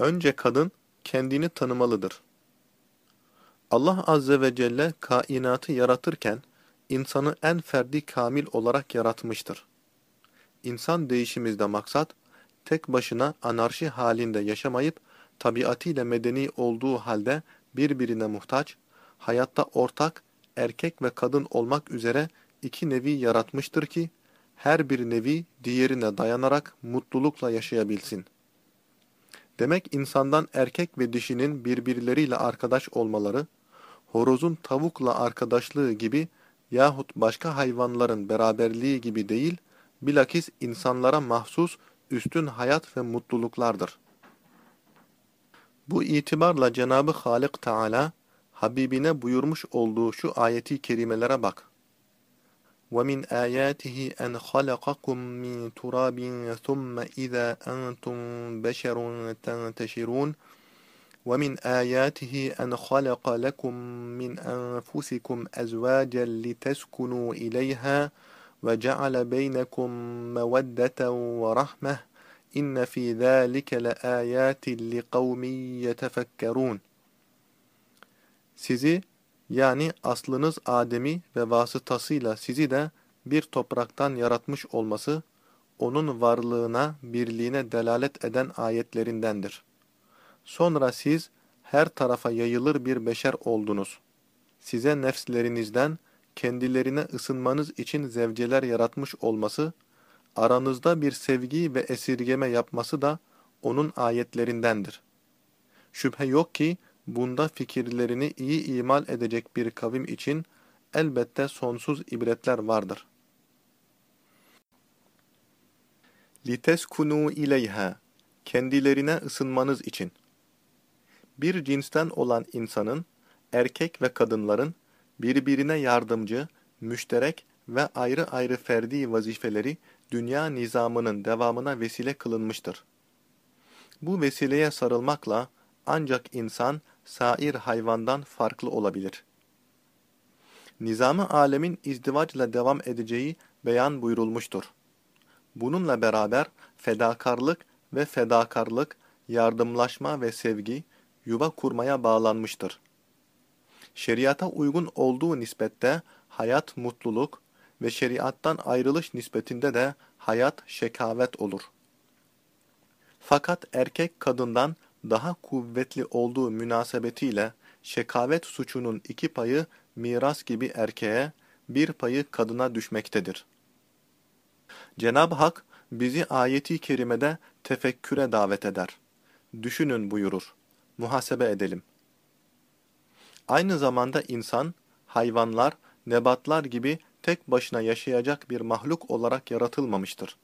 Önce kadın kendini tanımalıdır. Allah Azze ve Celle kainatı yaratırken insanı en ferdi kamil olarak yaratmıştır. İnsan değişimizde maksat, tek başına anarşi halinde yaşamayıp, tabiatıyla medeni olduğu halde birbirine muhtaç, hayatta ortak, erkek ve kadın olmak üzere iki nevi yaratmıştır ki, her bir nevi diğerine dayanarak mutlulukla yaşayabilsin. Demek insandan erkek ve dişinin birbirleriyle arkadaş olmaları, horozun tavukla arkadaşlığı gibi yahut başka hayvanların beraberliği gibi değil, bilakis insanlara mahsus üstün hayat ve mutluluklardır. Bu itibarla Cenabı Halik Teala Habibine buyurmuş olduğu şu ayeti kerimelere bak. وَمِنْ آيَاتِهِ أَنْ خَلَقَكُمْ مِنْ تُرَابٍ ثُمَّ إِذَا أَنْتُمْ بَشَرٌ تَنْتَشِرُونَ. وَمِنْ آيَاتِهِ أَنْ خَلَقَ لَكُمْ مِنْ أَنْفُسِكُمْ أَزْوَاجًا لِتَسْكُنُوا إِلَيْهَا وَجَعَلَ بَيْنَكُمْ مَوَدَّةً وَرَحْمَةً. إِنَّ فِي ذَلِكَ لَآيَاتٍ لِقَوْمٍ يَتَفَكَّرُونَ. Sizi yani aslınız Adem'i ve vasıtasıyla sizi de bir topraktan yaratmış olması, onun varlığına, birliğine delalet eden ayetlerindendir. Sonra siz her tarafa yayılır bir beşer oldunuz. Size nefslerinizden kendilerine ısınmanız için zevceler yaratmış olması, aranızda bir sevgi ve esirgeme yapması da onun ayetlerindendir. Şüphe yok ki, Bunda fikirlerini iyi imal edecek bir kavim için elbette sonsuz ibretler vardır. لِتَسْكُنُوا اِلَيْهَا Kendilerine ısınmanız için. Bir cinsten olan insanın, erkek ve kadınların birbirine yardımcı, müşterek ve ayrı ayrı ferdi vazifeleri dünya nizamının devamına vesile kılınmıştır. Bu vesileye sarılmakla ancak insan sair hayvandan farklı olabilir. Nizamı alemin izdivacla devam edeceği beyan buyurulmuştur. Bununla beraber fedakarlık ve fedakarlık, yardımlaşma ve sevgi yuva kurmaya bağlanmıştır. Şeriata uygun olduğu nispette hayat mutluluk ve şeriattan ayrılış nispetinde de hayat şekavet olur. Fakat erkek kadından daha kuvvetli olduğu münasebetiyle şekavet suçunun iki payı miras gibi erkeğe, bir payı kadına düşmektedir. Cenab-ı Hak bizi ayeti kerimede tefekküre davet eder. Düşünün buyurur. Muhasebe edelim. Aynı zamanda insan, hayvanlar, nebatlar gibi tek başına yaşayacak bir mahluk olarak yaratılmamıştır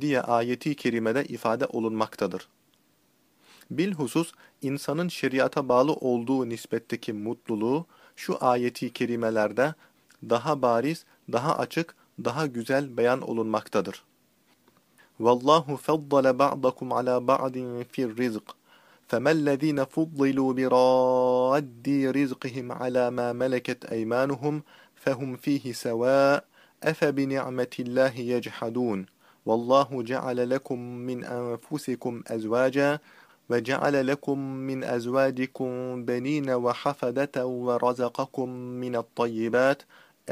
diye ayeti kerimede ifade olunmaktadır. Bilhusus insanın şeriata bağlı olduğu nispetteki mutluluğu şu ayeti kerimelerde daha bariz, daha açık, daha güzel beyan olunmaktadır. Vallahu faddala ba'dakum ala ba'din fi'r rizq. فَمَا الَّذ۪ينَ فُضِّلُوا بِرَادِّ رِزْقِهِمْ عَلَى مَا مَلَكَتْ اَيْمَانُهُمْ فَهُمْ ف۪يهِ سَوَاء اَفَبِنِعْمَةِ اللّٰهِ يَجْحَدُونَ وَاللّٰهُ جَعَلَ لَكُمْ مِنْ أَنْفُسِكُمْ أَزْوَاجًا وَجَعَلَ لَكُمْ مِنْ أَزْوَاجِكُمْ بَنِينَ وَحَفَدَةً وَرَزَقَكُمْ مِنَ الطَّيِّبَاتِ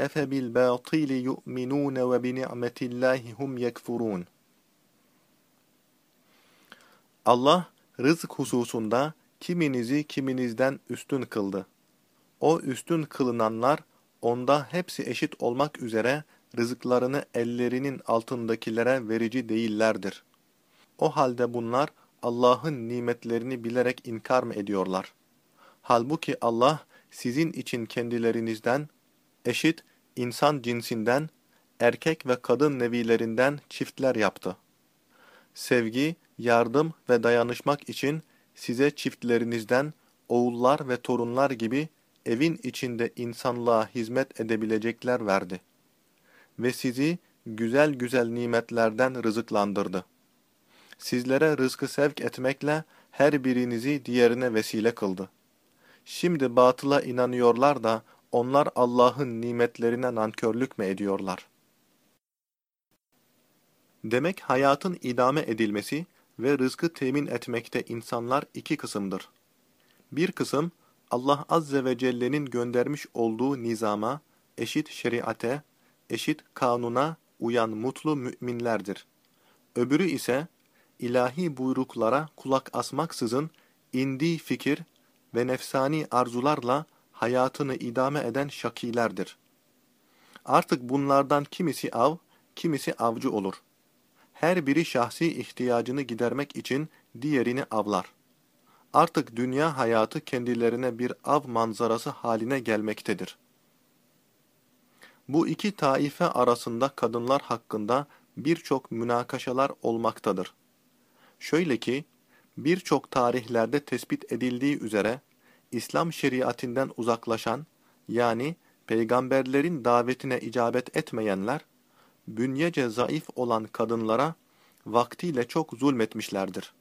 أَفَبِالْبَاطِلِ يُؤْمِنُونَ وَبِنِعْمَةِ اللّٰهِ هُمْ يَكْفُرُونَ Allah rızık hususunda kiminizi kiminizden üstün kıldı. O üstün kılınanlar onda hepsi eşit olmak üzere rızıklarını ellerinin altındakilere verici değillerdir. O halde bunlar Allah'ın nimetlerini bilerek inkar mı ediyorlar? Halbuki Allah sizin için kendilerinizden, eşit insan cinsinden, erkek ve kadın nevilerinden çiftler yaptı. Sevgi, yardım ve dayanışmak için size çiftlerinizden oğullar ve torunlar gibi evin içinde insanlığa hizmet edebilecekler verdi. Ve sizi güzel güzel nimetlerden rızıklandırdı. Sizlere rızkı sevk etmekle her birinizi diğerine vesile kıldı. Şimdi batıla inanıyorlar da onlar Allah'ın nimetlerine nankörlük mü ediyorlar? Demek hayatın idame edilmesi, ve rızkı temin etmekte insanlar iki kısımdır. Bir kısım, Allah Azze ve Celle'nin göndermiş olduğu nizama, eşit şeriate, eşit kanuna uyan mutlu müminlerdir. Öbürü ise, ilahi buyruklara kulak asmaksızın indiği fikir ve nefsani arzularla hayatını idame eden şakilerdir. Artık bunlardan kimisi av, kimisi avcı olur. Her biri şahsi ihtiyacını gidermek için diğerini avlar. Artık dünya hayatı kendilerine bir av manzarası haline gelmektedir. Bu iki taife arasında kadınlar hakkında birçok münakaşalar olmaktadır. Şöyle ki, birçok tarihlerde tespit edildiği üzere, İslam şeriatinden uzaklaşan, yani peygamberlerin davetine icabet etmeyenler, bünyece zayıf olan kadınlara vaktiyle çok zulmetmişlerdir.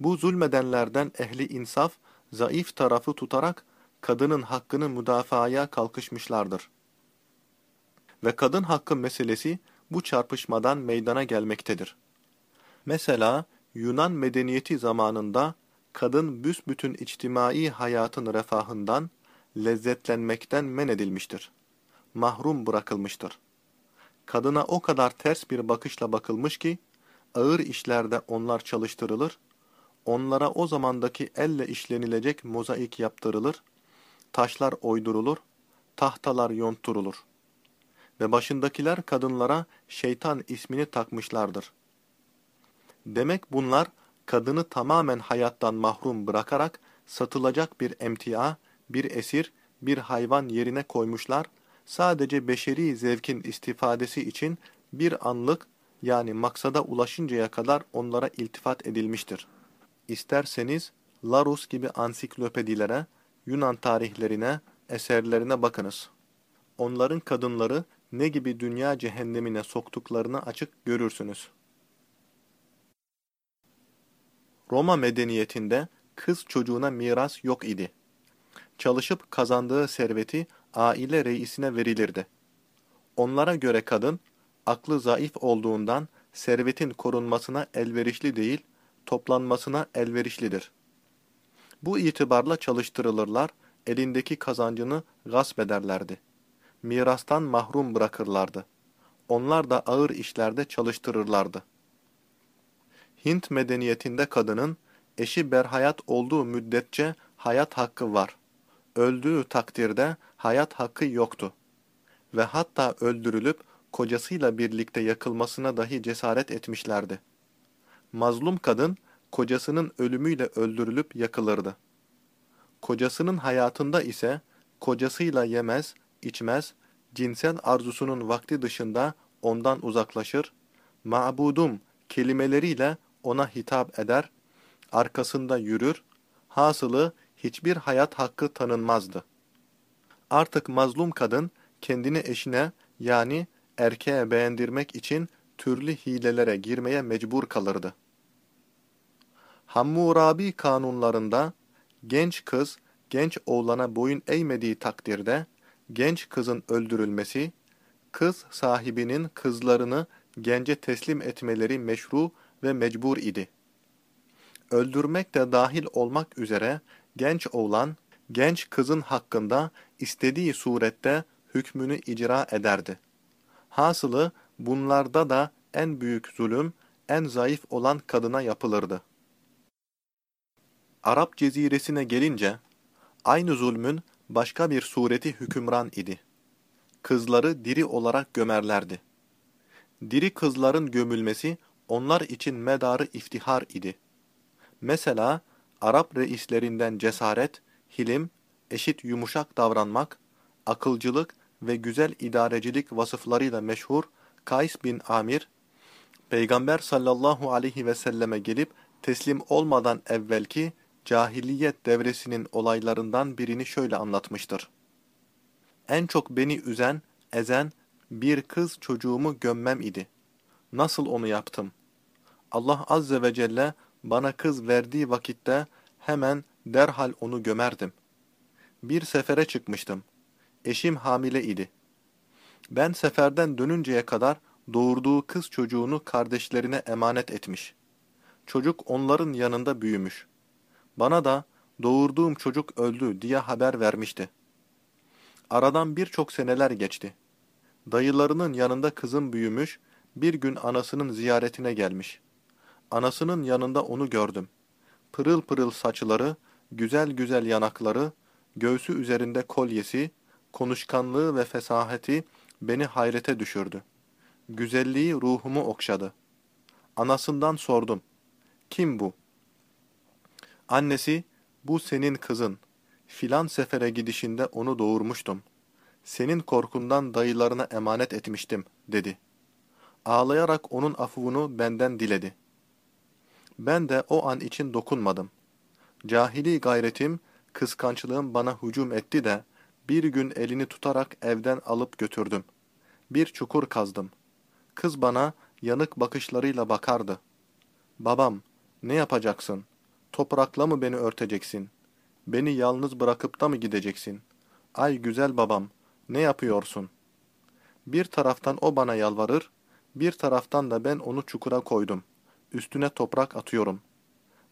Bu zulmedenlerden ehli insaf, zayıf tarafı tutarak kadının hakkını müdafaya kalkışmışlardır. Ve kadın hakkı meselesi bu çarpışmadan meydana gelmektedir. Mesela Yunan medeniyeti zamanında kadın büsbütün içtimai hayatın refahından, lezzetlenmekten men edilmiştir. Mahrum bırakılmıştır. Kadına o kadar ters bir bakışla bakılmış ki, ağır işlerde onlar çalıştırılır, onlara o zamandaki elle işlenilecek mozaik yaptırılır, taşlar oydurulur, tahtalar yonturulur. Ve başındakiler kadınlara şeytan ismini takmışlardır. Demek bunlar, kadını tamamen hayattan mahrum bırakarak satılacak bir emtia, bir esir, bir hayvan yerine koymuşlar, sadece beşeri zevkin istifadesi için bir anlık yani maksada ulaşıncaya kadar onlara iltifat edilmiştir. İsterseniz Larus gibi ansiklopedilere, Yunan tarihlerine, eserlerine bakınız. Onların kadınları ne gibi dünya cehennemine soktuklarını açık görürsünüz. Roma medeniyetinde kız çocuğuna miras yok idi. Çalışıp kazandığı serveti aile reisine verilirdi. Onlara göre kadın, aklı zayıf olduğundan servetin korunmasına elverişli değil, toplanmasına elverişlidir. Bu itibarla çalıştırılırlar, elindeki kazancını gasp ederlerdi. Mirastan mahrum bırakırlardı. Onlar da ağır işlerde çalıştırırlardı. Hint medeniyetinde kadının, eşi berhayat olduğu müddetçe hayat hakkı var. Öldüğü takdirde hayat hakkı yoktu. Ve hatta öldürülüp kocasıyla birlikte yakılmasına dahi cesaret etmişlerdi. Mazlum kadın, kocasının ölümüyle öldürülüp yakılırdı. Kocasının hayatında ise, kocasıyla yemez, içmez, cinsel arzusunun vakti dışında ondan uzaklaşır, ma'budum kelimeleriyle ona hitap eder, arkasında yürür, hasılı hiçbir hayat hakkı tanınmazdı. Artık mazlum kadın kendini eşine yani erkeğe beğendirmek için türlü hilelere girmeye mecbur kalırdı. Hammurabi kanunlarında genç kız genç oğlana boyun eğmediği takdirde genç kızın öldürülmesi, kız sahibinin kızlarını gence teslim etmeleri meşru ve mecbur idi. Öldürmek de dahil olmak üzere genç oğlan, genç kızın hakkında istediği surette hükmünü icra ederdi. Hasılı bunlarda da en büyük zulüm, en zayıf olan kadına yapılırdı. Arap ceziresine gelince, aynı zulmün başka bir sureti hükümran idi. Kızları diri olarak gömerlerdi. Diri kızların gömülmesi onlar için medarı iftihar idi. Mesela Arap reislerinden cesaret, hilim, eşit yumuşak davranmak, akılcılık ve güzel idarecilik vasıflarıyla meşhur Kays bin Amir, Peygamber sallallahu aleyhi ve selleme gelip teslim olmadan evvelki cahiliyet devresinin olaylarından birini şöyle anlatmıştır. En çok beni üzen, ezen bir kız çocuğumu gömmem idi. Nasıl onu yaptım? Allah azze ve celle bana kız verdiği vakitte hemen derhal onu gömerdim. Bir sefere çıkmıştım. Eşim hamile idi. Ben seferden dönünceye kadar doğurduğu kız çocuğunu kardeşlerine emanet etmiş. çocuk onların yanında büyümüş. Bana da doğurduğum çocuk öldü diye haber vermişti. Aradan birçok seneler geçti. Dayılarının yanında kızım büyümüş, bir gün anasının ziyaretine gelmiş. Anasının yanında onu gördüm. Pırıl pırıl saçları, güzel güzel yanakları, göğsü üzerinde kolyesi, konuşkanlığı ve fesaheti beni hayrete düşürdü. Güzelliği ruhumu okşadı. Anasından sordum. Kim bu? Annesi, bu senin kızın. Filan sefere gidişinde onu doğurmuştum. Senin korkundan dayılarına emanet etmiştim, dedi. Ağlayarak onun afuvunu benden diledi. Ben de o an için dokunmadım. Cahili gayretim, kıskançlığım bana hücum etti de, bir gün elini tutarak evden alıp götürdüm. Bir çukur kazdım. Kız bana yanık bakışlarıyla bakardı. Babam, ne yapacaksın? Toprakla mı beni örteceksin? Beni yalnız bırakıp da mı gideceksin? Ay güzel babam, ne yapıyorsun? Bir taraftan o bana yalvarır, bir taraftan da ben onu çukura koydum. Üstüne toprak atıyorum.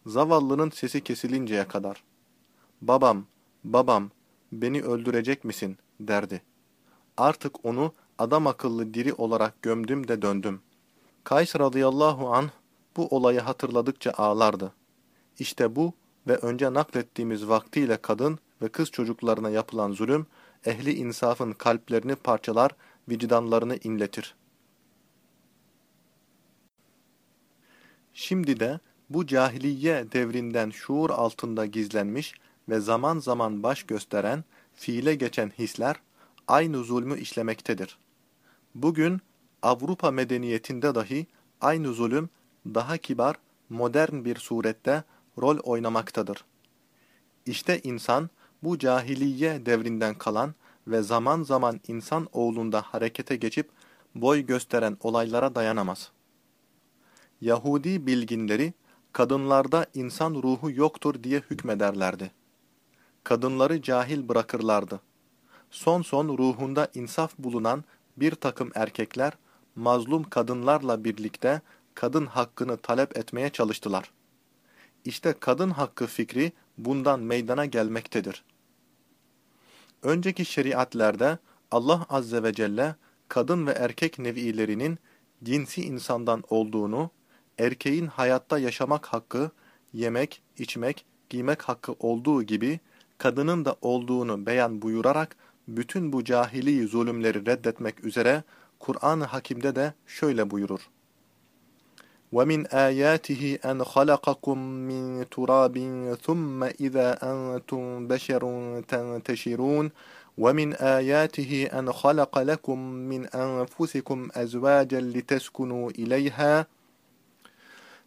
Zavallının sesi kesilinceye kadar. Babam, babam, beni öldürecek misin? derdi. Artık onu adam akıllı diri olarak gömdüm de döndüm. Kays radıyallahu an bu olayı hatırladıkça ağlardı. İşte bu ve önce naklettiğimiz vaktiyle kadın ve kız çocuklarına yapılan zulüm, ehli insafın kalplerini parçalar, vicdanlarını inletir. Şimdi de bu cahiliye devrinden şuur altında gizlenmiş ve zaman zaman baş gösteren, fiile geçen hisler aynı zulmü işlemektedir. Bugün Avrupa medeniyetinde dahi aynı zulüm daha kibar, modern bir surette rol oynamaktadır. İşte insan bu cahiliye devrinden kalan ve zaman zaman insan oğlunda harekete geçip boy gösteren olaylara dayanamaz. Yahudi bilginleri kadınlarda insan ruhu yoktur diye hükmederlerdi. Kadınları cahil bırakırlardı. Son son ruhunda insaf bulunan bir takım erkekler mazlum kadınlarla birlikte kadın hakkını talep etmeye çalıştılar. İşte kadın hakkı fikri bundan meydana gelmektedir. Önceki şeriatlerde Allah Azze ve Celle kadın ve erkek nevilerinin cinsi insandan olduğunu, erkeğin hayatta yaşamak hakkı, yemek, içmek, giymek hakkı olduğu gibi kadının da olduğunu beyan buyurarak bütün bu cahili zulümleri reddetmek üzere Kur'an-ı Hakim'de de şöyle buyurur. وَمِنْ آيَاتِهِ أَنْ خَلَقَكُمْ مِنْ تُرَابٍ ثُمَّ إِذَا أَنْتُمْ بَشَرٌ تَنْتَشِرُونَ وَمِنْ آيَاتِهِ أَنْ خَلَقَ لَكُمْ مِنْ أَنْفُسِكُمْ أَزْوَاجًا لِتَسْكُنُوا إِلَيْهَا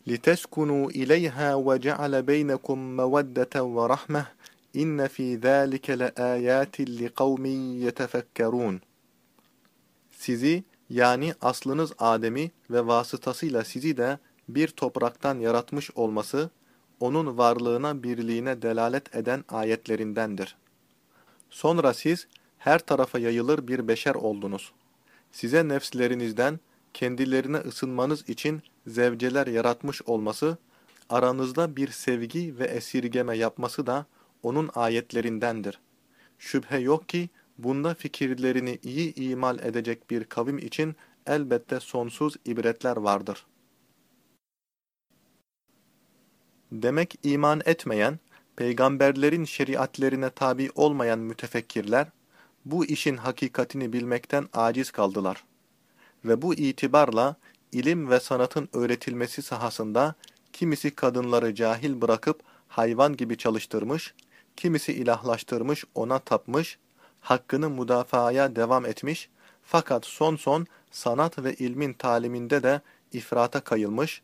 لِتَسْكُنُوا إِلَيْهَا وَجَعَلَ بَيْنَكُمْ مَوَدَّةً وَرَحْمَةً إِنَّ فِي ذَٰلِكَ لَآيَاتٍ لِقَوْمٍ يَتَفَكَّرُونَ Sizi yani aslınız Adem'i ve vasıtasıyla sizi de bir topraktan yaratmış olması, onun varlığına birliğine delalet eden ayetlerindendir. Sonra siz her tarafa yayılır bir beşer oldunuz. Size nefslerinizden kendilerine ısınmanız için zevceler yaratmış olması, aranızda bir sevgi ve esirgeme yapması da onun ayetlerindendir. Şüphe yok ki, Bunda fikirlerini iyi imal edecek bir kavim için elbette sonsuz ibretler vardır. Demek iman etmeyen, peygamberlerin şeriatlerine tabi olmayan mütefekkirler, bu işin hakikatini bilmekten aciz kaldılar. Ve bu itibarla ilim ve sanatın öğretilmesi sahasında kimisi kadınları cahil bırakıp hayvan gibi çalıştırmış, kimisi ilahlaştırmış ona tapmış, hakkını müdafaaya devam etmiş fakat son son sanat ve ilmin taliminde de ifrata kayılmış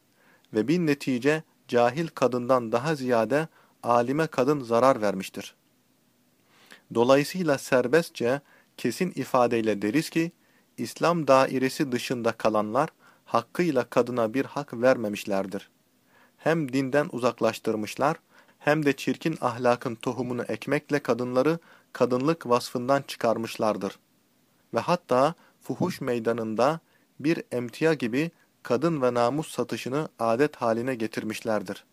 ve bin netice cahil kadından daha ziyade alime kadın zarar vermiştir. Dolayısıyla serbestçe, kesin ifadeyle deriz ki, İslam dairesi dışında kalanlar hakkıyla kadına bir hak vermemişlerdir. Hem dinden uzaklaştırmışlar, hem de çirkin ahlakın tohumunu ekmekle kadınları kadınlık vasfından çıkarmışlardır. Ve hatta fuhuş meydanında bir emtia gibi kadın ve namus satışını adet haline getirmişlerdir.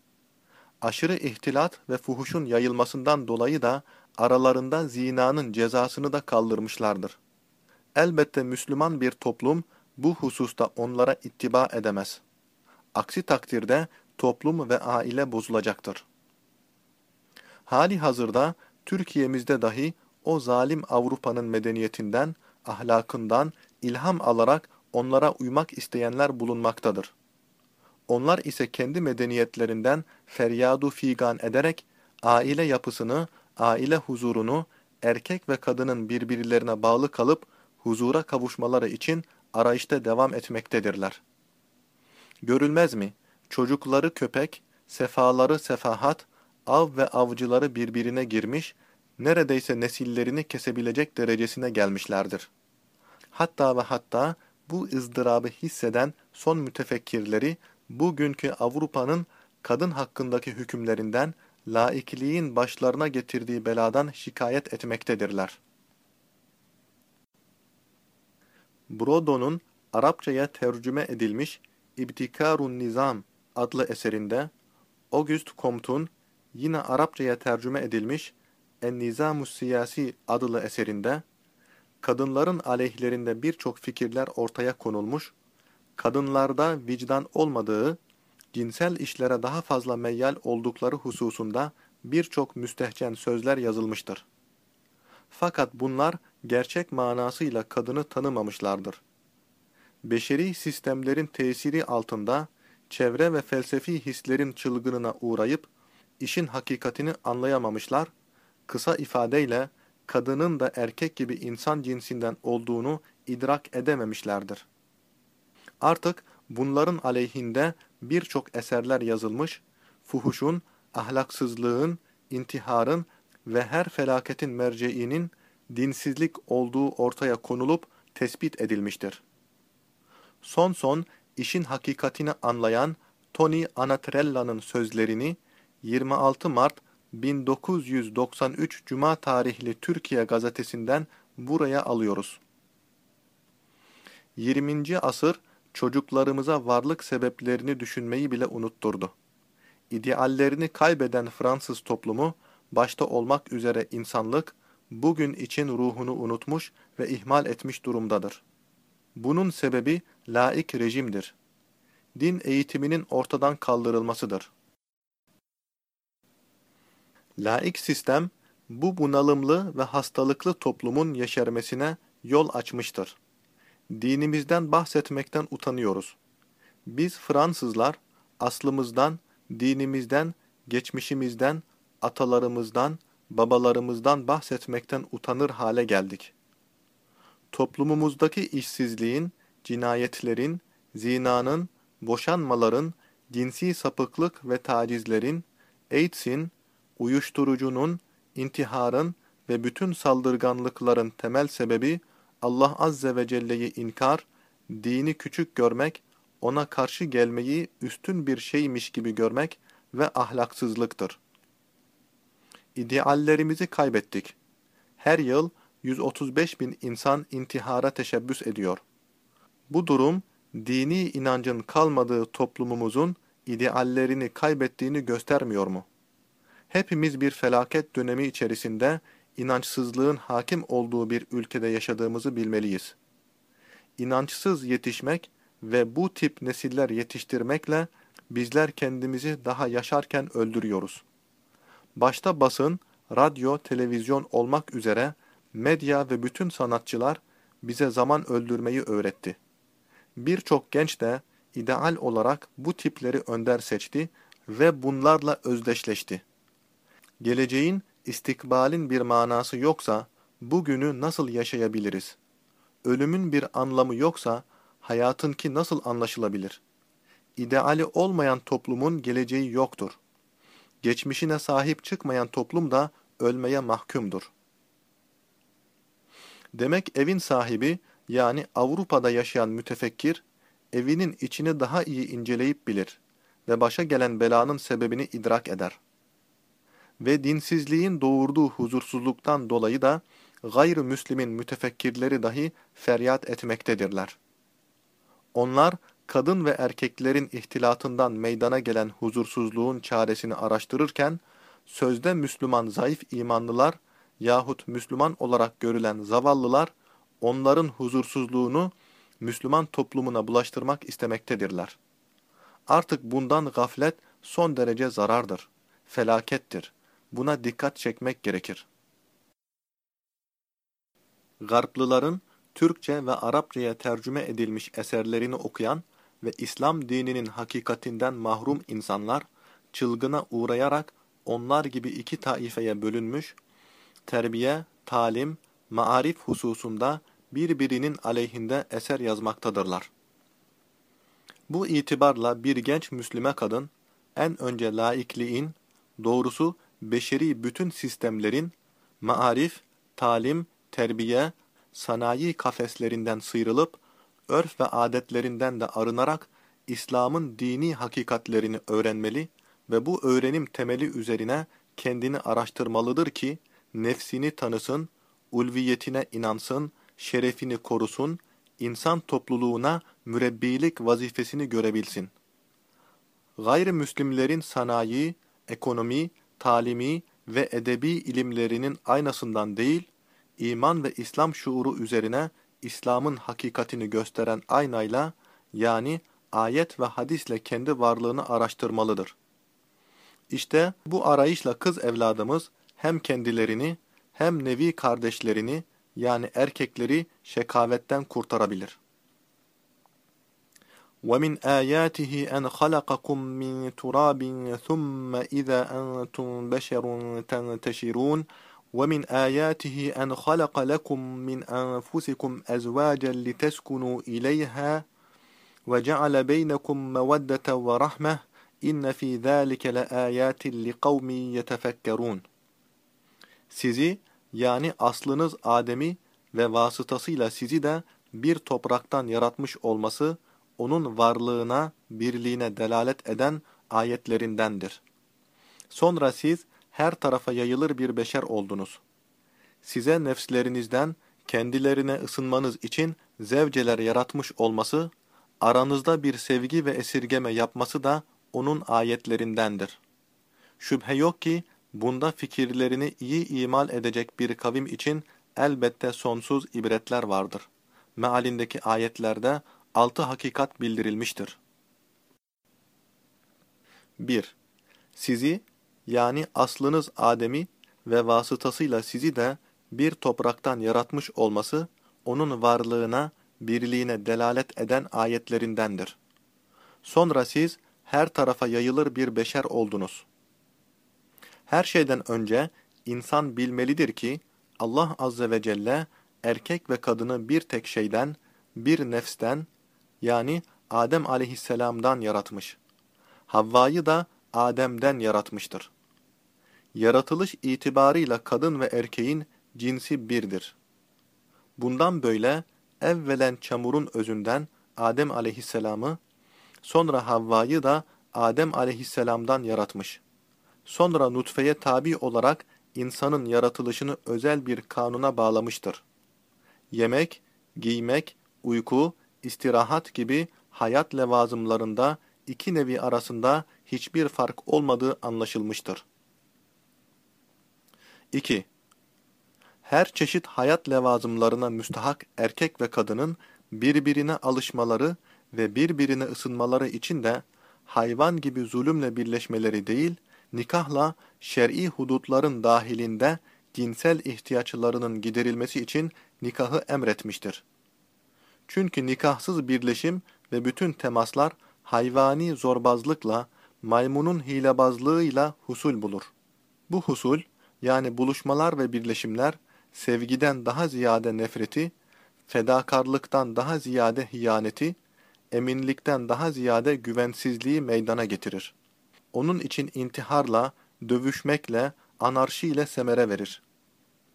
Aşırı ihtilat ve fuhuşun yayılmasından dolayı da aralarında zinanın cezasını da kaldırmışlardır. Elbette Müslüman bir toplum bu hususta onlara ittiba edemez. Aksi takdirde toplum ve aile bozulacaktır. Hali hazırda Türkiye'mizde dahi o zalim Avrupa'nın medeniyetinden, ahlakından ilham alarak onlara uymak isteyenler bulunmaktadır. Onlar ise kendi medeniyetlerinden feryadu figan ederek aile yapısını, aile huzurunu, erkek ve kadının birbirlerine bağlı kalıp huzura kavuşmaları için arayışta devam etmektedirler. Görülmez mi? Çocukları köpek, sefaları sefahat, av ve avcıları birbirine girmiş, neredeyse nesillerini kesebilecek derecesine gelmişlerdir. Hatta ve hatta bu ızdırabı hisseden son mütefekkirleri bugünkü Avrupa'nın kadın hakkındaki hükümlerinden laikliğin başlarına getirdiği beladan şikayet etmektedirler. Brodo'nun Arapçaya tercüme edilmiş İbtikarun Nizam adlı eserinde Auguste Comte'un yine Arapçaya tercüme edilmiş En-Nizamus Siyasi adlı eserinde kadınların aleyhlerinde birçok fikirler ortaya konulmuş, kadınlarda vicdan olmadığı, cinsel işlere daha fazla meyyal oldukları hususunda birçok müstehcen sözler yazılmıştır. Fakat bunlar gerçek manasıyla kadını tanımamışlardır. Beşeri sistemlerin tesiri altında çevre ve felsefi hislerin çılgınına uğrayıp işin hakikatini anlayamamışlar, kısa ifadeyle kadının da erkek gibi insan cinsinden olduğunu idrak edememişlerdir. Artık bunların aleyhinde birçok eserler yazılmış, fuhuşun, ahlaksızlığın, intiharın ve her felaketin merceğinin dinsizlik olduğu ortaya konulup tespit edilmiştir. Son son işin hakikatini anlayan Tony Anatrella'nın sözlerini 26 Mart 1993 Cuma tarihli Türkiye gazetesinden buraya alıyoruz. 20. asır çocuklarımıza varlık sebeplerini düşünmeyi bile unutturdu. İdeallerini kaybeden Fransız toplumu, başta olmak üzere insanlık, bugün için ruhunu unutmuş ve ihmal etmiş durumdadır. Bunun sebebi laik rejimdir. Din eğitiminin ortadan kaldırılmasıdır. Laik sistem, bu bunalımlı ve hastalıklı toplumun yeşermesine yol açmıştır. Dinimizden bahsetmekten utanıyoruz. Biz Fransızlar, aslımızdan, dinimizden, geçmişimizden, atalarımızdan, babalarımızdan bahsetmekten utanır hale geldik. Toplumumuzdaki işsizliğin, cinayetlerin, zinanın, boşanmaların, cinsi sapıklık ve tacizlerin, AIDS'in, uyuşturucunun, intiharın ve bütün saldırganlıkların temel sebebi Allah Azze ve Celle'yi inkar, dini küçük görmek, ona karşı gelmeyi üstün bir şeymiş gibi görmek ve ahlaksızlıktır. İdeallerimizi kaybettik. Her yıl 135 bin insan intihara teşebbüs ediyor. Bu durum, dini inancın kalmadığı toplumumuzun ideallerini kaybettiğini göstermiyor mu? Hepimiz bir felaket dönemi içerisinde inançsızlığın hakim olduğu bir ülkede yaşadığımızı bilmeliyiz. İnançsız yetişmek ve bu tip nesiller yetiştirmekle bizler kendimizi daha yaşarken öldürüyoruz. Başta basın, radyo, televizyon olmak üzere medya ve bütün sanatçılar bize zaman öldürmeyi öğretti. Birçok genç de ideal olarak bu tipleri önder seçti ve bunlarla özdeşleşti. Geleceğin, istikbalin bir manası yoksa, bugünü nasıl yaşayabiliriz? Ölümün bir anlamı yoksa, hayatınki nasıl anlaşılabilir? İdeali olmayan toplumun geleceği yoktur. Geçmişine sahip çıkmayan toplum da ölmeye mahkumdur. Demek evin sahibi, yani Avrupa'da yaşayan mütefekkir, evinin içini daha iyi inceleyip bilir ve başa gelen belanın sebebini idrak eder ve dinsizliğin doğurduğu huzursuzluktan dolayı da gayr-müslimin mütefekkirleri dahi feryat etmektedirler. Onlar kadın ve erkeklerin ihtilatından meydana gelen huzursuzluğun çaresini araştırırken, sözde Müslüman zayıf imanlılar yahut Müslüman olarak görülen zavallılar, onların huzursuzluğunu Müslüman toplumuna bulaştırmak istemektedirler. Artık bundan gaflet son derece zarardır, felakettir. Buna dikkat çekmek gerekir. Garplıların Türkçe ve Arapçaya tercüme edilmiş eserlerini okuyan ve İslam dininin hakikatinden mahrum insanlar, çılgına uğrayarak onlar gibi iki taifeye bölünmüş, terbiye, talim, maarif hususunda birbirinin aleyhinde eser yazmaktadırlar. Bu itibarla bir genç Müslüme kadın, en önce laikliğin, doğrusu beşeri bütün sistemlerin, maarif, talim, terbiye, sanayi kafeslerinden sıyrılıp, örf ve adetlerinden de arınarak İslam'ın dini hakikatlerini öğrenmeli ve bu öğrenim temeli üzerine kendini araştırmalıdır ki, nefsini tanısın, ulviyetine inansın, şerefini korusun, insan topluluğuna mürebbilik vazifesini görebilsin. Gayrimüslimlerin sanayi, ekonomi, talimi ve edebi ilimlerinin aynasından değil, iman ve İslam şuuru üzerine İslam'ın hakikatini gösteren aynayla, yani ayet ve hadisle kendi varlığını araştırmalıdır. İşte bu arayışla kız evladımız hem kendilerini hem nevi kardeşlerini yani erkekleri şekavetten kurtarabilir. وَمِنْ آيَاتِهِ أَنْ خَلَقَكُمْ مِنْ تُرَابٍ ثُمَّ إِذَا أَنْتُمْ بَشَرٌ تَنْتَشِرُونَ وَمِنْ آيَاتِهِ أَنْ خَلَقَ لَكُمْ مِنْ أَنْفُسِكُمْ أَزْوَاجًا لِتَسْكُنُوا إِلَيْهَا وَجَعَلَ بَيْنَكُمْ مَوَدَّةً وَرَحْمَةً إِنَّ فِي ذَٰلِكَ لَآيَاتٍ لِقَوْمٍ يَتَفَكَّرُونَ Sizi yani aslınız Adem'i ve vasıtasıyla sizi de bir topraktan yaratmış olması, onun varlığına, birliğine delalet eden ayetlerindendir. Sonra siz her tarafa yayılır bir beşer oldunuz. Size nefslerinizden kendilerine ısınmanız için zevceler yaratmış olması, aranızda bir sevgi ve esirgeme yapması da onun ayetlerindendir. Şüphe yok ki, Bunda fikirlerini iyi imal edecek bir kavim için elbette sonsuz ibretler vardır. Mealindeki ayetlerde altı hakikat bildirilmiştir. 1. Sizi, yani aslınız Adem'i ve vasıtasıyla sizi de bir topraktan yaratmış olması, onun varlığına, birliğine delalet eden ayetlerindendir. Sonra siz her tarafa yayılır bir beşer oldunuz. Her şeyden önce insan bilmelidir ki Allah Azze ve Celle erkek ve kadını bir tek şeyden, bir nefsten yani Adem aleyhisselamdan yaratmış. Havva'yı da Adem'den yaratmıştır. Yaratılış itibarıyla kadın ve erkeğin cinsi birdir. Bundan böyle evvelen çamurun özünden Adem aleyhisselamı, sonra Havva'yı da Adem aleyhisselamdan yaratmış. Sonra nutfeye tabi olarak insanın yaratılışını özel bir kanuna bağlamıştır. Yemek, giymek, uyku, istirahat gibi hayat levazımlarında iki nevi arasında hiçbir fark olmadığı anlaşılmıştır. 2. Her çeşit hayat levazımlarına müstahak erkek ve kadının birbirine alışmaları ve birbirine ısınmaları için de hayvan gibi zulümle birleşmeleri değil, nikahla şer'i hudutların dahilinde cinsel ihtiyaçlarının giderilmesi için nikahı emretmiştir. Çünkü nikahsız birleşim ve bütün temaslar hayvani zorbazlıkla, maymunun hilebazlığıyla husul bulur. Bu husul, yani buluşmalar ve birleşimler, sevgiden daha ziyade nefreti, fedakarlıktan daha ziyade hiyaneti, eminlikten daha ziyade güvensizliği meydana getirir onun için intiharla, dövüşmekle, anarşiyle semere verir.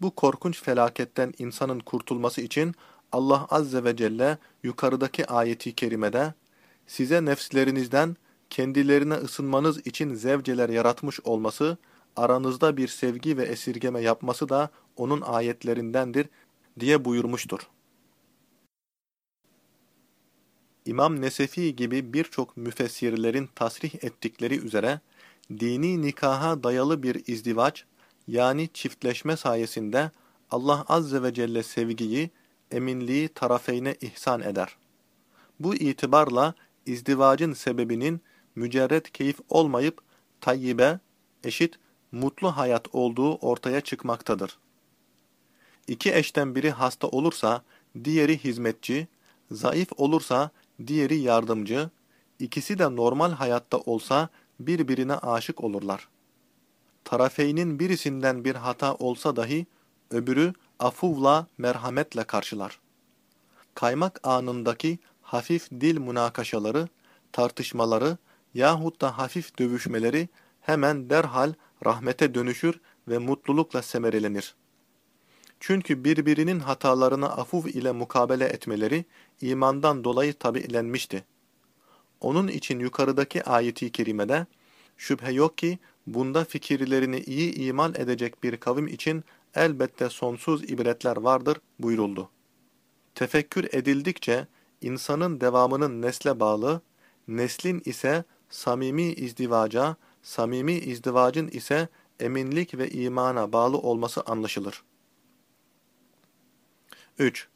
Bu korkunç felaketten insanın kurtulması için Allah Azze ve Celle yukarıdaki ayeti kerimede size nefslerinizden kendilerine ısınmanız için zevceler yaratmış olması, aranızda bir sevgi ve esirgeme yapması da onun ayetlerindendir diye buyurmuştur. İmam Nesefi gibi birçok müfessirlerin tasrih ettikleri üzere, dini nikaha dayalı bir izdivaç, yani çiftleşme sayesinde Allah Azze ve Celle sevgiyi, eminliği tarafeyne ihsan eder. Bu itibarla izdivacın sebebinin mücerret keyif olmayıp tayyibe, eşit, mutlu hayat olduğu ortaya çıkmaktadır. İki eşten biri hasta olursa, diğeri hizmetçi, zayıf olursa diğeri yardımcı, ikisi de normal hayatta olsa birbirine aşık olurlar. Tarafeynin birisinden bir hata olsa dahi, öbürü afuvla, merhametle karşılar. Kaymak anındaki hafif dil münakaşaları, tartışmaları yahut da hafif dövüşmeleri hemen derhal rahmete dönüşür ve mutlulukla semerelenir. Çünkü birbirinin hatalarına afuv ile mukabele etmeleri imandan dolayı tabiilenmişti. Onun için yukarıdaki ayeti kerimede şüphe yok ki bunda fikirlerini iyi imal edecek bir kavim için elbette sonsuz ibretler vardır buyuruldu. Tefekkür edildikçe insanın devamının nesle bağlı, neslin ise samimi izdivaca, samimi izdivacın ise eminlik ve imana bağlı olması anlaşılır. 3.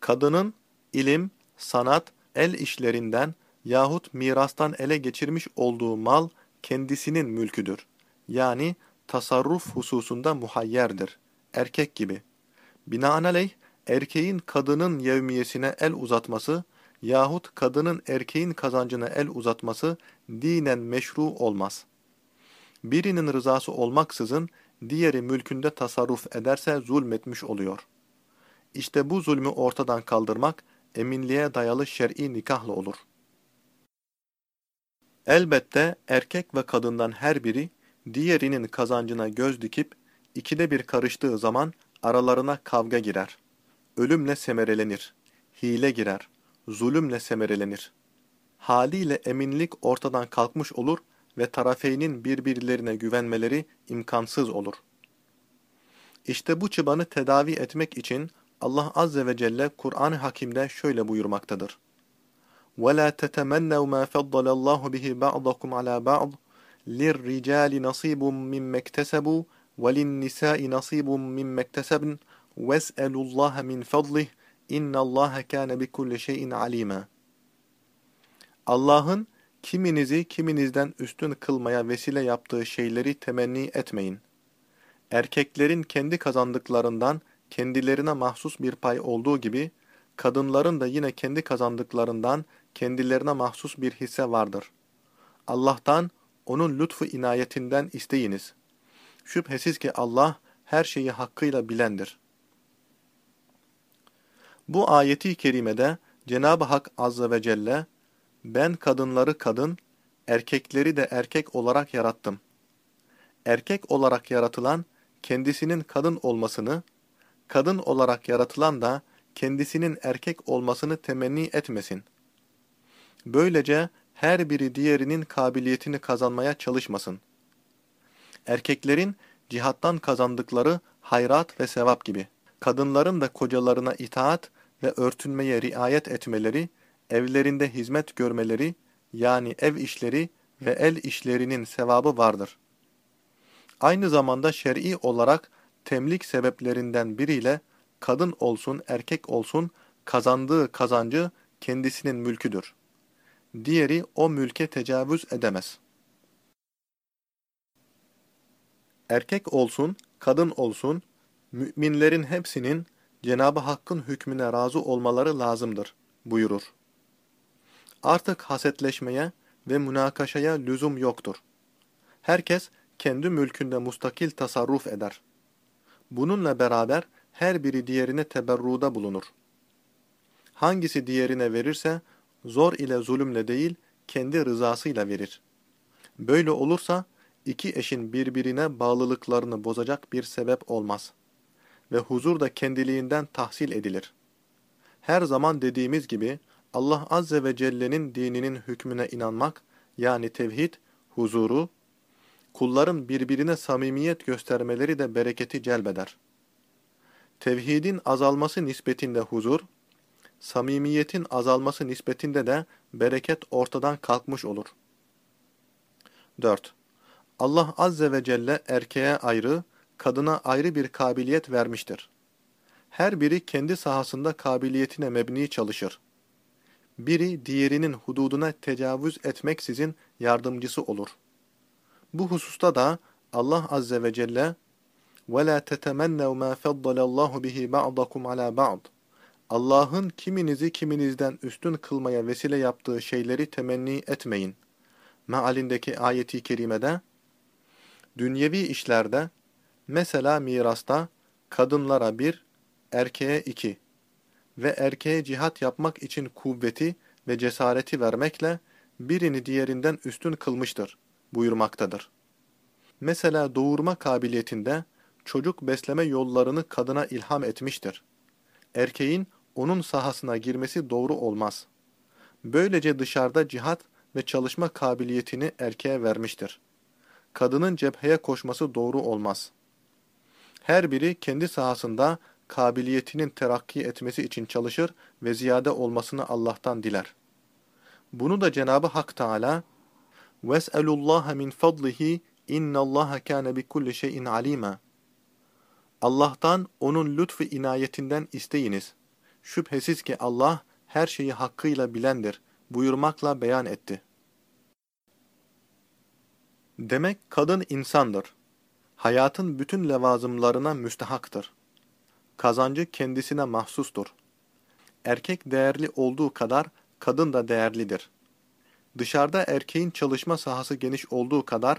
Kadının ilim, sanat, el işlerinden yahut mirastan ele geçirmiş olduğu mal kendisinin mülküdür. Yani tasarruf hususunda muhayyerdir. Erkek gibi. Binaenaleyh erkeğin kadının yevmiyesine el uzatması yahut kadının erkeğin kazancına el uzatması dinen meşru olmaz. Birinin rızası olmaksızın diğeri mülkünde tasarruf ederse zulmetmiş oluyor. İşte bu zulmü ortadan kaldırmak eminliğe dayalı şer'i nikahla olur. Elbette erkek ve kadından her biri diğerinin kazancına göz dikip ikide bir karıştığı zaman aralarına kavga girer. Ölümle semerelenir. Hile girer. Zulümle semerelenir. Haliyle eminlik ortadan kalkmış olur ve tarafeynin birbirlerine güvenmeleri imkansız olur. İşte bu çıbanı tedavi etmek için Allah Azze ve Celle Kur'an-ı Hakim'de şöyle buyurmaktadır. وَلَا تَتَمَنَّوْا مَا فَضَّلَ اللّٰهُ بِهِ بَعْضَكُمْ عَلَى بَعْضٍ لِلرِّجَالِ نَصِيبٌ مِّمَّا اكْتَسَبُوا وَلِلنِّسَاءِ نَصِيبٌ مِّمَّا اكْتَسَبْنَ وَاسْأَلُوا اللّٰهَ مِنْ فَضْلِهِ اِنَّ اللّٰهَ كَانَ بِكُلِّ شَيْءٍ عَلِيمًا Allah'ın kiminizi kiminizden üstün kılmaya vesile yaptığı şeyleri temenni etmeyin. Erkeklerin kendi kazandıklarından kendilerine mahsus bir pay olduğu gibi, kadınların da yine kendi kazandıklarından kendilerine mahsus bir hisse vardır. Allah'tan, onun lütfu inayetinden isteyiniz. Şüphesiz ki Allah her şeyi hakkıyla bilendir. Bu ayeti kerimede Cenab-ı Hak Azze ve Celle, ben kadınları kadın, erkekleri de erkek olarak yarattım. Erkek olarak yaratılan, kendisinin kadın olmasını, kadın olarak yaratılan da kendisinin erkek olmasını temenni etmesin. Böylece her biri diğerinin kabiliyetini kazanmaya çalışmasın. Erkeklerin cihattan kazandıkları hayrat ve sevap gibi, kadınların da kocalarına itaat ve örtünmeye riayet etmeleri, evlerinde hizmet görmeleri, yani ev işleri ve el işlerinin sevabı vardır. Aynı zamanda şer'i olarak temlik sebeplerinden biriyle kadın olsun erkek olsun kazandığı kazancı kendisinin mülküdür. Diğeri o mülke tecavüz edemez. Erkek olsun, kadın olsun, müminlerin hepsinin Cenab-ı Hakk'ın hükmüne razı olmaları lazımdır buyurur. Artık hasetleşmeye ve münakaşaya lüzum yoktur. Herkes kendi mülkünde mustakil tasarruf eder. Bununla beraber her biri diğerine teberruda bulunur. Hangisi diğerine verirse, zor ile zulümle değil, kendi rızasıyla verir. Böyle olursa, iki eşin birbirine bağlılıklarını bozacak bir sebep olmaz. Ve huzur da kendiliğinden tahsil edilir. Her zaman dediğimiz gibi, Allah Azze ve Celle'nin dininin hükmüne inanmak, yani tevhid, huzuru, kulların birbirine samimiyet göstermeleri de bereketi celbeder. Tevhidin azalması nispetinde huzur, samimiyetin azalması nispetinde de bereket ortadan kalkmış olur. 4. Allah Azze ve Celle erkeğe ayrı, kadına ayrı bir kabiliyet vermiştir. Her biri kendi sahasında kabiliyetine mebni çalışır Biri diğerinin hududuna tecavüz etmeksizin yardımcısı olur. Bu hususta da Allah Azze ve Celle وَلَا تَتَمَنَّوْ مَا فَضَّلَ اللّٰهُ بِهِ بَعْضَكُمْ عَلَى بَعْضٍ Allah'ın kiminizi kiminizden üstün kılmaya vesile yaptığı şeyleri temenni etmeyin. Mealindeki ayeti kerimede, dünyevi işlerde, mesela mirasta, kadınlara bir, erkeğe iki ve erkeğe cihat yapmak için kuvveti ve cesareti vermekle birini diğerinden üstün kılmıştır buyurmaktadır. Mesela doğurma kabiliyetinde çocuk besleme yollarını kadına ilham etmiştir. Erkeğin onun sahasına girmesi doğru olmaz. Böylece dışarıda cihat ve çalışma kabiliyetini erkeğe vermiştir. Kadının cepheye koşması doğru olmaz. Her biri kendi sahasında kabiliyetinin terakki etmesi için çalışır ve ziyade olmasını Allah'tan diler. Bunu da Cenabı Hak Teala "Ves'elullaha min fadlihi innallaha kana bikulli şeyin alima." Allah'tan onun lütfu inayetinden isteyiniz. Şüphesiz ki Allah her şeyi hakkıyla bilendir buyurmakla beyan etti. Demek kadın insandır. Hayatın bütün levazımlarına müstehaktır. Kazancı kendisine mahsustur. Erkek değerli olduğu kadar kadın da değerlidir. Dışarıda erkeğin çalışma sahası geniş olduğu kadar,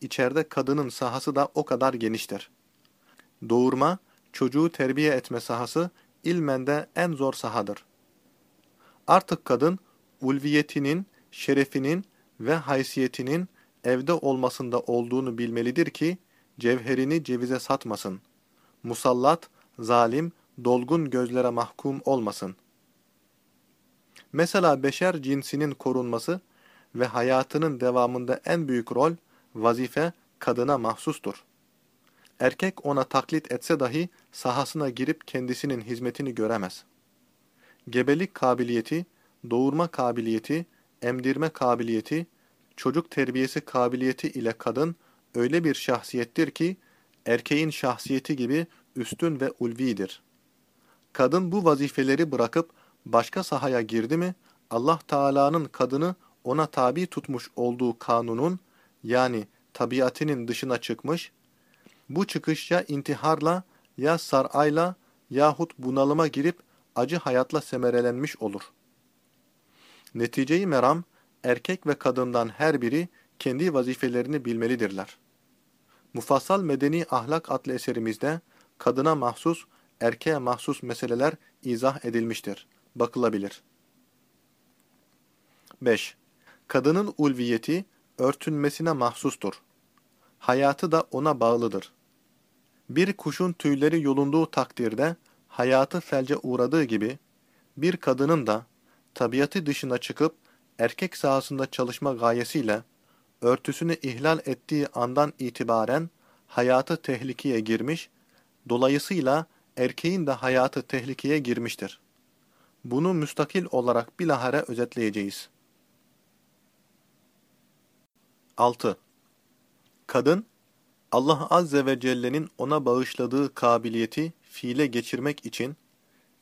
içeride kadının sahası da o kadar geniştir. Doğurma, çocuğu terbiye etme sahası ilmende en zor sahadır. Artık kadın, ulviyetinin, şerefinin ve haysiyetinin evde olmasında olduğunu bilmelidir ki, cevherini cevize satmasın. Musallat, zalim, dolgun gözlere mahkum olmasın. Mesela beşer cinsinin korunması ve hayatının devamında en büyük rol, vazife kadına mahsustur. Erkek ona taklit etse dahi sahasına girip kendisinin hizmetini göremez. Gebelik kabiliyeti, doğurma kabiliyeti, emdirme kabiliyeti, çocuk terbiyesi kabiliyeti ile kadın öyle bir şahsiyettir ki, erkeğin şahsiyeti gibi üstün ve ulvidir. Kadın bu vazifeleri bırakıp başka sahaya girdi mi, Allah Teala'nın kadını ona tabi tutmuş olduğu kanunun, yani tabiatinin dışına çıkmış, bu çıkış ya intiharla, ya sarayla yahut bunalıma girip acı hayatla semerelenmiş olur. Neticeyi meram, erkek ve kadından her biri kendi vazifelerini bilmelidirler. Mufassal Medeni Ahlak adlı eserimizde kadına mahsus, erkeğe mahsus meseleler izah edilmiştir. Bakılabilir. 5. Kadının ulviyeti örtünmesine mahsustur. Hayatı da ona bağlıdır. Bir kuşun tüyleri yolunduğu takdirde hayatı felce uğradığı gibi, bir kadının da tabiatı dışına çıkıp erkek sahasında çalışma gayesiyle örtüsünü ihlal ettiği andan itibaren hayatı tehlikeye girmiş, dolayısıyla erkeğin de hayatı tehlikeye girmiştir. Bunu müstakil olarak bilahare özetleyeceğiz. 6. Kadın, Allah Azze ve Celle'nin ona bağışladığı kabiliyeti fiile geçirmek için,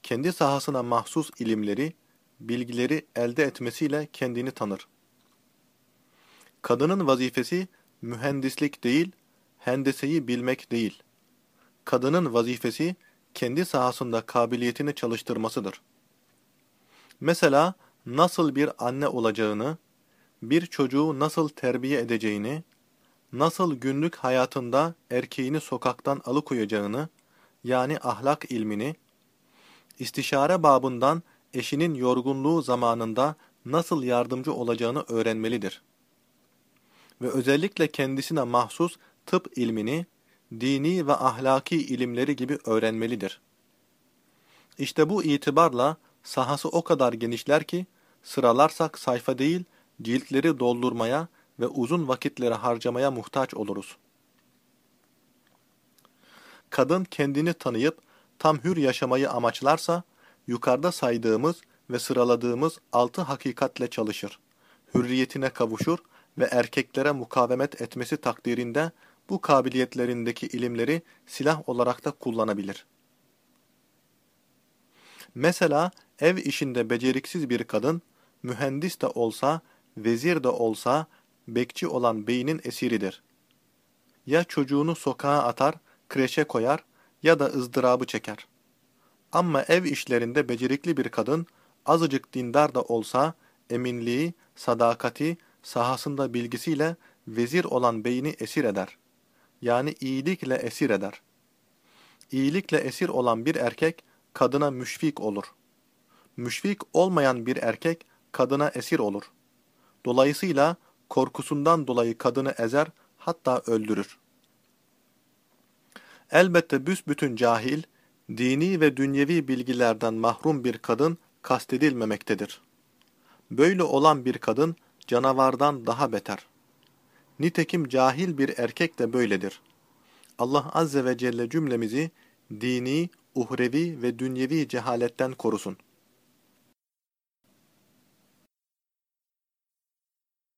kendi sahasına mahsus ilimleri, bilgileri elde etmesiyle kendini tanır. Kadının vazifesi mühendislik değil, hendeseyi bilmek değil. Kadının vazifesi kendi sahasında kabiliyetini çalıştırmasıdır. Mesela nasıl bir anne olacağını, bir çocuğu nasıl terbiye edeceğini, nasıl günlük hayatında erkeğini sokaktan alıkoyacağını, yani ahlak ilmini, istişare babından eşinin yorgunluğu zamanında nasıl yardımcı olacağını öğrenmelidir. Ve özellikle kendisine mahsus tıp ilmini, dini ve ahlaki ilimleri gibi öğrenmelidir. İşte bu itibarla sahası o kadar genişler ki, sıralarsak sayfa değil, ciltleri doldurmaya ve uzun vakitleri harcamaya muhtaç oluruz. Kadın kendini tanıyıp tam hür yaşamayı amaçlarsa, yukarıda saydığımız ve sıraladığımız altı hakikatle çalışır. Hürriyetine kavuşur ve erkeklere mukavemet etmesi takdirinde bu kabiliyetlerindeki ilimleri silah olarak da kullanabilir. Mesela ev işinde beceriksiz bir kadın, mühendis de olsa, vezir de olsa, bekçi olan beynin esiridir. Ya çocuğunu sokağa atar, kreşe koyar ya da ızdırabı çeker. Ama ev işlerinde becerikli bir kadın, azıcık dindar da olsa, eminliği, sadakati, sahasında bilgisiyle vezir olan beyni esir eder. Yani iyilikle esir eder. İyilikle esir olan bir erkek, kadına müşfik olur. Müşfik olmayan bir erkek, kadına esir olur. Dolayısıyla korkusundan dolayı kadını ezer, hatta öldürür. Elbette büsbütün cahil, dini ve dünyevi bilgilerden mahrum bir kadın kastedilmemektedir. Böyle olan bir kadın canavardan daha beter. Nitekim cahil bir erkek de böyledir. Allah Azze ve Celle cümlemizi dini, uhrevi ve dünyevi cehaletten korusun.